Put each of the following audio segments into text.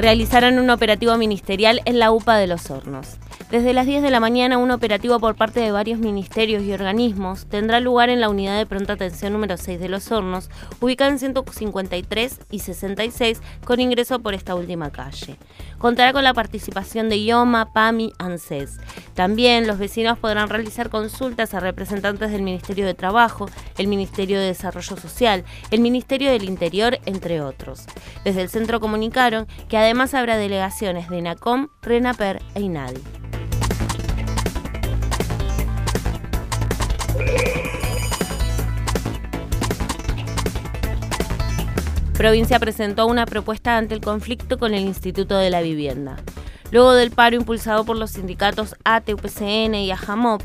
Realizaron un operativo ministerial en la UPA de los Hornos. Desde las 10 de la mañana, un operativo por parte de varios ministerios y organismos tendrá lugar en la unidad de pronta atención número 6 de Los Hornos, ubicada en 153 y 66, con ingreso por esta última calle. Contará con la participación de IOMA, PAMI, ANSES. También los vecinos podrán realizar consultas a representantes del Ministerio de Trabajo, el Ministerio de Desarrollo Social, el Ministerio del Interior, entre otros. Desde el centro comunicaron que además habrá delegaciones de NACOM, RENAPER e INADI. Provincia presentó una propuesta ante el conflicto con el Instituto de la Vivienda. Luego del paro impulsado por los sindicatos ATE, UPCN y AJAMOP,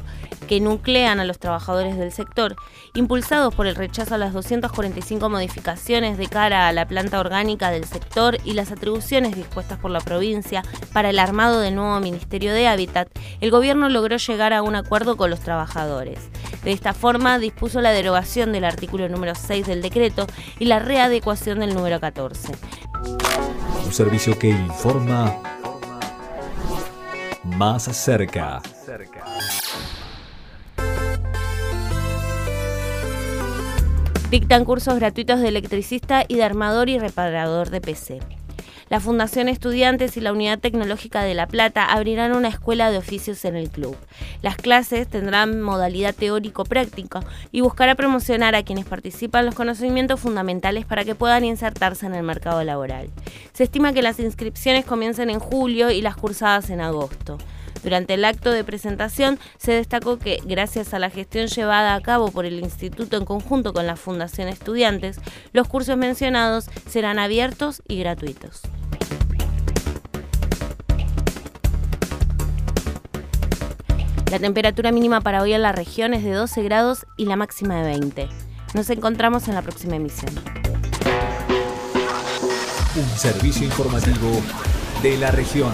que nuclean a los trabajadores del sector, impulsados por el rechazo a las 245 modificaciones de cara a la planta orgánica del sector y las atribuciones dispuestas por la provincia para el armado del nuevo Ministerio de Hábitat, el gobierno logró llegar a un acuerdo con los trabajadores. De esta forma, dispuso la derogación del artículo número 6 del decreto y la readecuación del número 14. Un servicio que informa más cerca. Dictan cursos gratuitos de electricista y de armador y reparador de PC. La Fundación Estudiantes y la Unidad Tecnológica de La Plata abrirán una escuela de oficios en el club. Las clases tendrán modalidad teórico-práctico y buscará promocionar a quienes participan los conocimientos fundamentales para que puedan insertarse en el mercado laboral. Se estima que las inscripciones comiencen en julio y las cursadas en agosto. Durante el acto de presentación se destacó que, gracias a la gestión llevada a cabo por el Instituto en conjunto con la Fundación Estudiantes, los cursos mencionados serán abiertos y gratuitos. La temperatura mínima para hoy en la región es de 12 grados y la máxima de 20. Nos encontramos en la próxima emisión. Un servicio informativo de la región.